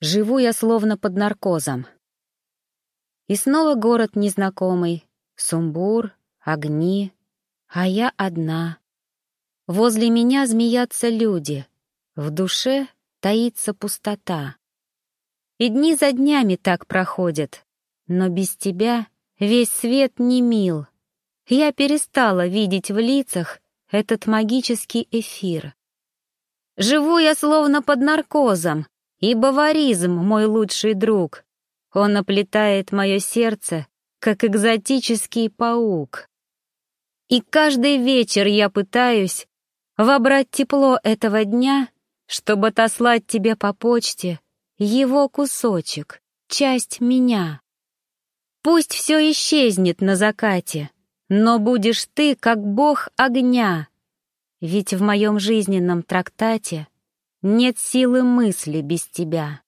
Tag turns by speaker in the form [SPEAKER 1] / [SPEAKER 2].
[SPEAKER 1] Живу я словно под наркозом. И снова город незнакомый, сумбур, огни, а я одна. Возле меня змеятся люди, в душе таится пустота. И дни за днями так проходят, но без тебя весь свет не мил. Я перестала видеть в лицах этот магический эфир. Живу я словно под наркозом, и баваризм мой лучший друг. Он оплетает мое сердце, как экзотический паук. И каждый вечер я пытаюсь вобрать тепло этого дня, чтобы отослать тебе по почте его кусочек, часть меня. Пусть все исчезнет на закате, но будешь ты, как бог огня, ведь в моем жизненном трактате нет силы мысли без тебя.